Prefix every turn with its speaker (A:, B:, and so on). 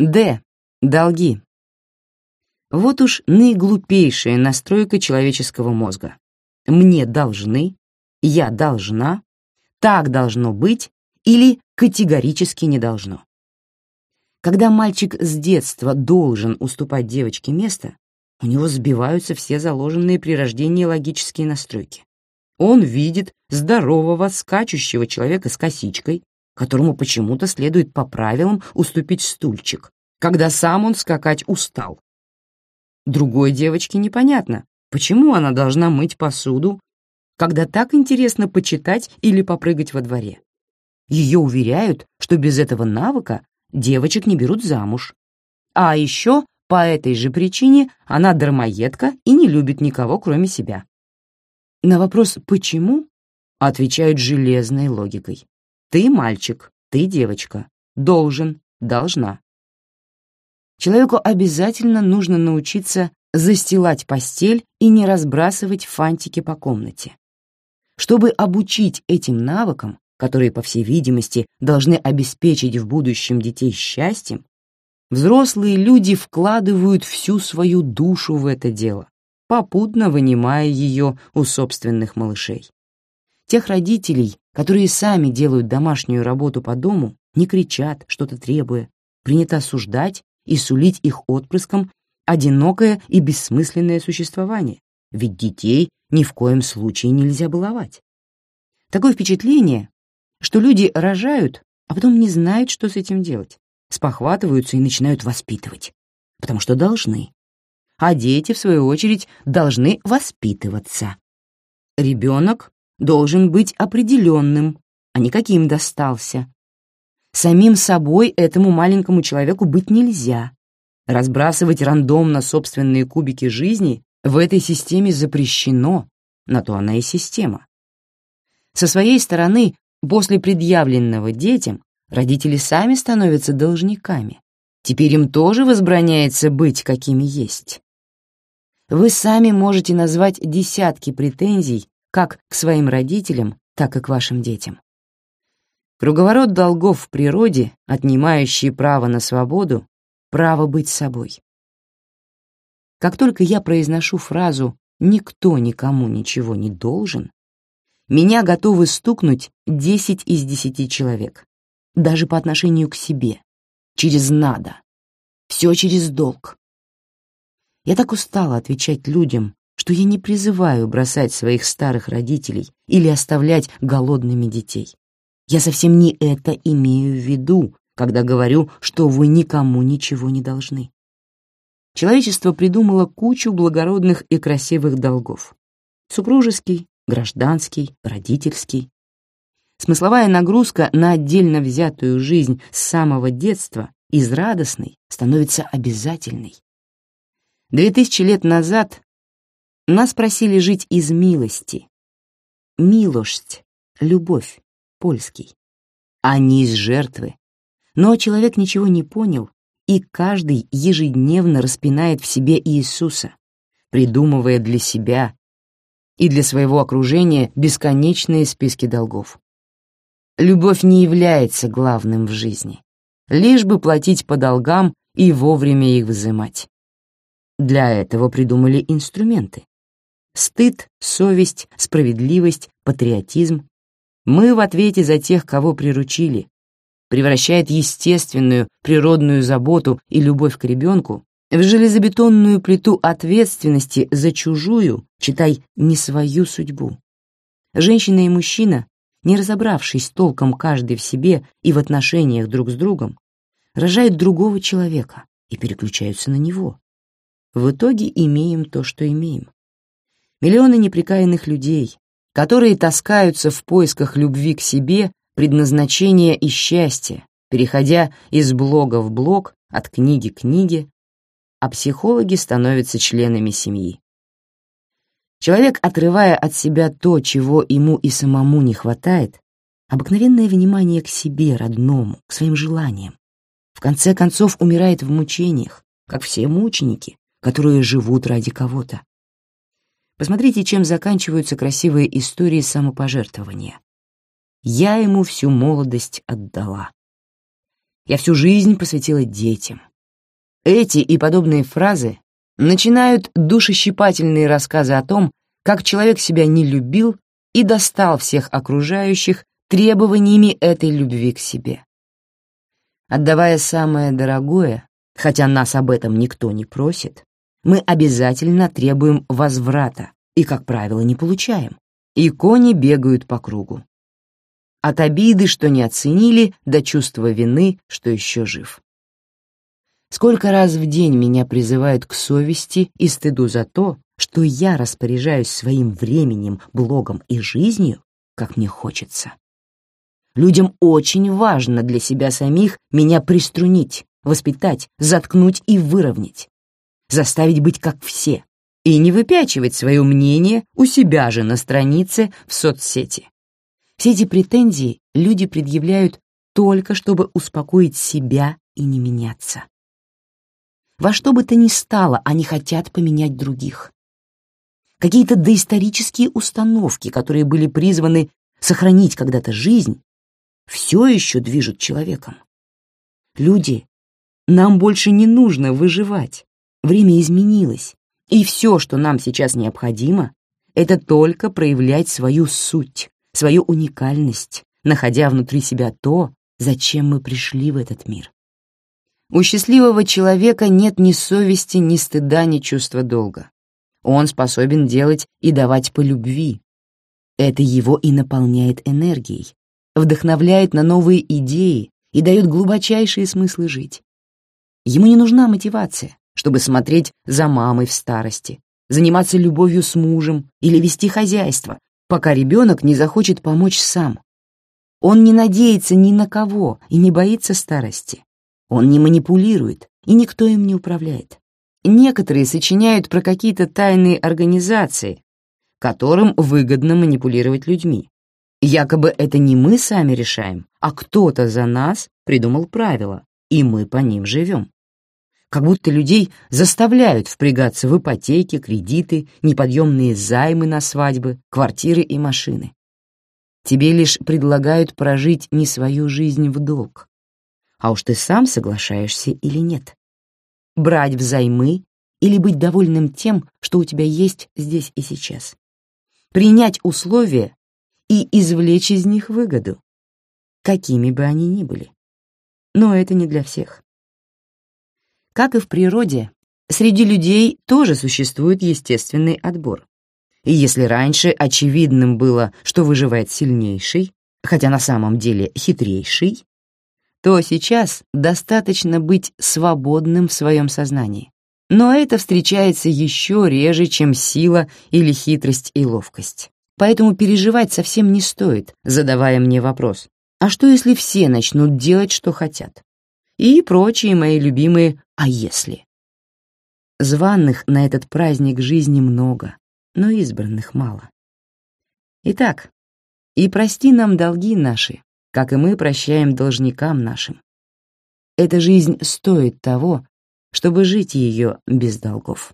A: Д. Долги. Вот уж наиглупейшая настройка человеческого мозга. Мне должны, я должна, так должно быть или категорически не должно. Когда мальчик с детства должен уступать девочке место, у него сбиваются все заложенные при рождении логические настройки. Он видит здорового, скачущего человека с косичкой, которому почему-то следует по правилам уступить стульчик, когда сам он скакать устал. Другой девочке непонятно, почему она должна мыть посуду, когда так интересно почитать или попрыгать во дворе. Ее уверяют, что без этого навыка девочек не берут замуж. А еще по этой же причине она дармоедка и не любит никого, кроме себя. На вопрос «почему?» отвечают железной логикой. Ты мальчик, ты девочка, должен, должна. Человеку обязательно нужно научиться застилать постель и не разбрасывать фантики по комнате. Чтобы обучить этим навыкам, которые, по всей видимости, должны обеспечить в будущем детей счастьем, взрослые люди вкладывают всю свою душу в это дело, попутно вынимая ее у собственных малышей. Тех родителей, которые сами делают домашнюю работу по дому, не кричат, что-то требуя, принято осуждать и сулить их отпрыскам одинокое и бессмысленное существование, ведь детей ни в коем случае нельзя баловать. Такое впечатление, что люди рожают, а потом не знают, что с этим делать, спохватываются и начинают воспитывать, потому что должны. А дети, в свою очередь, должны воспитываться. Ребенок должен быть определенным, а не каким достался. Самим собой этому маленькому человеку быть нельзя. Разбрасывать рандомно собственные кубики жизни в этой системе запрещено, на то она и система. Со своей стороны, после предъявленного детям, родители сами становятся должниками. Теперь им тоже возбраняется быть, какими есть. Вы сами можете назвать десятки претензий как к своим родителям, так и к вашим детям. Круговорот долгов в природе, отнимающий право на свободу, право быть собой. Как только я произношу фразу «никто никому ничего не должен», меня готовы стукнуть 10 из 10 человек, даже по отношению к себе, через «надо», все через долг. Я так устала отвечать людям, что я не призываю бросать своих старых родителей или оставлять голодными детей. Я совсем не это имею в виду, когда говорю, что вы никому ничего не должны. Человечество придумало кучу благородных и красивых долгов. Супружеский, гражданский, родительский. Смысловая нагрузка на отдельно взятую жизнь с самого детства из радостной становится обязательной. Две тысячи лет назад нас просили жить из милости. Милость, любовь, польский, а не из жертвы, но человек ничего не понял, и каждый ежедневно распинает в себе Иисуса, придумывая для себя и для своего окружения бесконечные списки долгов. Любовь не является главным в жизни, лишь бы платить по долгам и вовремя их взимать. Для этого придумали инструменты. Стыд, совесть, справедливость, патриотизм. Мы в ответе за тех, кого приручили, превращает естественную природную заботу и любовь к ребенку в железобетонную плиту ответственности за чужую, читай, не свою судьбу. Женщина и мужчина, не разобравшись толком каждый в себе и в отношениях друг с другом, рожают другого человека и переключаются на него. В итоге имеем то, что имеем. Миллионы неприкаянных людей, которые таскаются в поисках любви к себе предназначения и счастья, переходя из блога в блог, от книги к книге, а психологи становятся членами семьи. Человек, отрывая от себя то, чего ему и самому не хватает, обыкновенное внимание к себе, родному, к своим желаниям, в конце концов умирает в мучениях, как все мученики, которые живут ради кого-то. Посмотрите, чем заканчиваются красивые истории самопожертвования. Я ему всю молодость отдала. Я всю жизнь посвятила детям, Эти и подобные фразы начинают душещипательные рассказы о том, как человек себя не любил и достал всех окружающих требованиями этой любви к себе. Отдавая самое дорогое, хотя нас об этом никто не просит, мы обязательно требуем возврата и, как правило, не получаем. И кони бегают по кругу. От обиды, что не оценили, до чувства вины, что еще жив. Сколько раз в день меня призывают к совести и стыду за то, что я распоряжаюсь своим временем, блогом и жизнью, как мне хочется. Людям очень важно для себя самих меня приструнить, воспитать, заткнуть и выровнять, заставить быть как все и не выпячивать свое мнение у себя же на странице в соцсети. Все эти претензии люди предъявляют только чтобы успокоить себя и не меняться. Во что бы то ни стало, они хотят поменять других. Какие-то доисторические установки, которые были призваны сохранить когда-то жизнь, все еще движут человеком. Люди, нам больше не нужно выживать. Время изменилось, и все, что нам сейчас необходимо, это только проявлять свою суть, свою уникальность, находя внутри себя то, зачем мы пришли в этот мир. У счастливого человека нет ни совести, ни стыда, ни чувства долга. Он способен делать и давать по любви. Это его и наполняет энергией, вдохновляет на новые идеи и дает глубочайшие смыслы жить. Ему не нужна мотивация, чтобы смотреть за мамой в старости, заниматься любовью с мужем или вести хозяйство, пока ребенок не захочет помочь сам. Он не надеется ни на кого и не боится старости. Он не манипулирует, и никто им не управляет. Некоторые сочиняют про какие-то тайные организации, которым выгодно манипулировать людьми. Якобы это не мы сами решаем, а кто-то за нас придумал правила, и мы по ним живем. Как будто людей заставляют впрягаться в ипотеки, кредиты, неподъемные займы на свадьбы, квартиры и машины. Тебе лишь предлагают прожить не свою жизнь в долг, а уж ты сам соглашаешься или нет. Брать взаймы или быть довольным тем, что у тебя есть здесь и сейчас. Принять условия и извлечь из них выгоду, какими бы они ни были. Но это не для всех. Как и в природе, среди людей тоже существует естественный отбор. И если раньше очевидным было, что выживает сильнейший, хотя на самом деле хитрейший, то сейчас достаточно быть свободным в своем сознании. Но это встречается еще реже, чем сила или хитрость и ловкость. Поэтому переживать совсем не стоит, задавая мне вопрос, а что если все начнут делать, что хотят? И прочие мои любимые «а если?». Званных на этот праздник жизни много, но избранных мало. Итак, и прости нам долги наши, как и мы прощаем должникам нашим. Эта жизнь стоит того, чтобы жить ее без долгов.